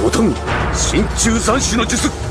ドタン真鍮斬首の術